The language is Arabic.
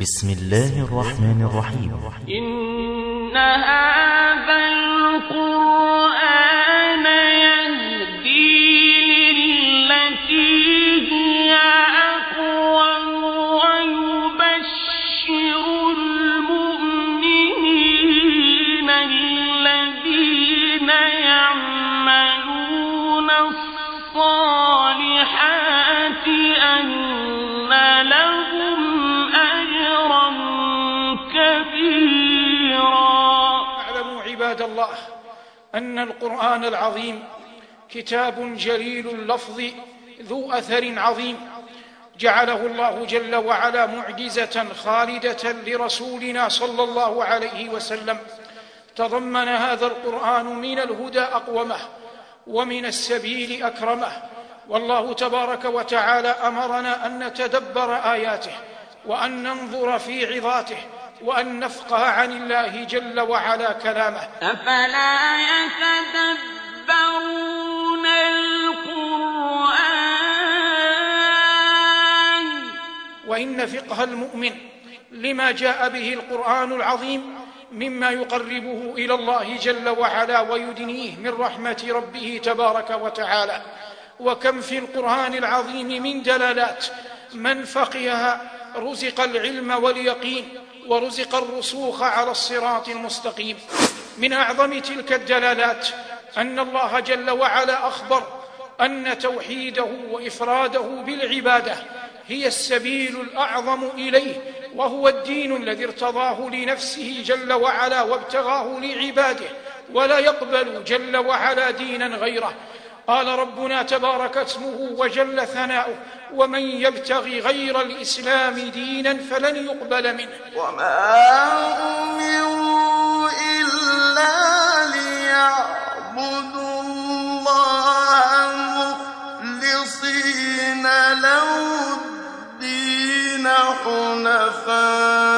بسم الله الرحمن الرحيم. إن هذا القرآن يهدي للتي هي أقوم ويبشر المؤمنين الذين يعملون الصالحات عباد الله أن القرآن العظيم كتاب جليل اللفظ ذو أثر عظيم. جعله الله جل وعلا معجزة خالدة لرسولنا صلى الله عليه وسلم. تضمن هذا القرآن من الهدى أقومه ومن السبيل أكرمه. والله تبارك وتعالى أمرنا أن نتدبر آياته وأن ننظر في عظاته وأن نفقه عن الله جل وعلا كلامه. أفلا يتدبرون القرآن؟ وإن فقه المؤمن لما جاء به القرآن العظيم مما يقربه إلى الله جل وعلا ويدنيه من رحمة ربه تبارك وتعالى. وكم في القرآن العظيم من دلالات من فقهها رزق العلم واليقين ورزق الرسوخ على الصراط المستقيم. من أعظم تلك الدلالات أن الله جل وعلا أخبر أن توحيده وإفراده بالعبادة هي السبيل الأعظم إليه وهو الدين الذي ارتضاه لنفسه جل وعلا وابتغاه لعباده ولا يقبل جل وعلا دينا غيره. قال ربنا تبارك اسمه وجل ثناؤه ومن يبتغي غير الإسلام دينا فلن يقبل منه. وما أمروا إلا ليعبدوا الله مخلصين له الدين حنفاء.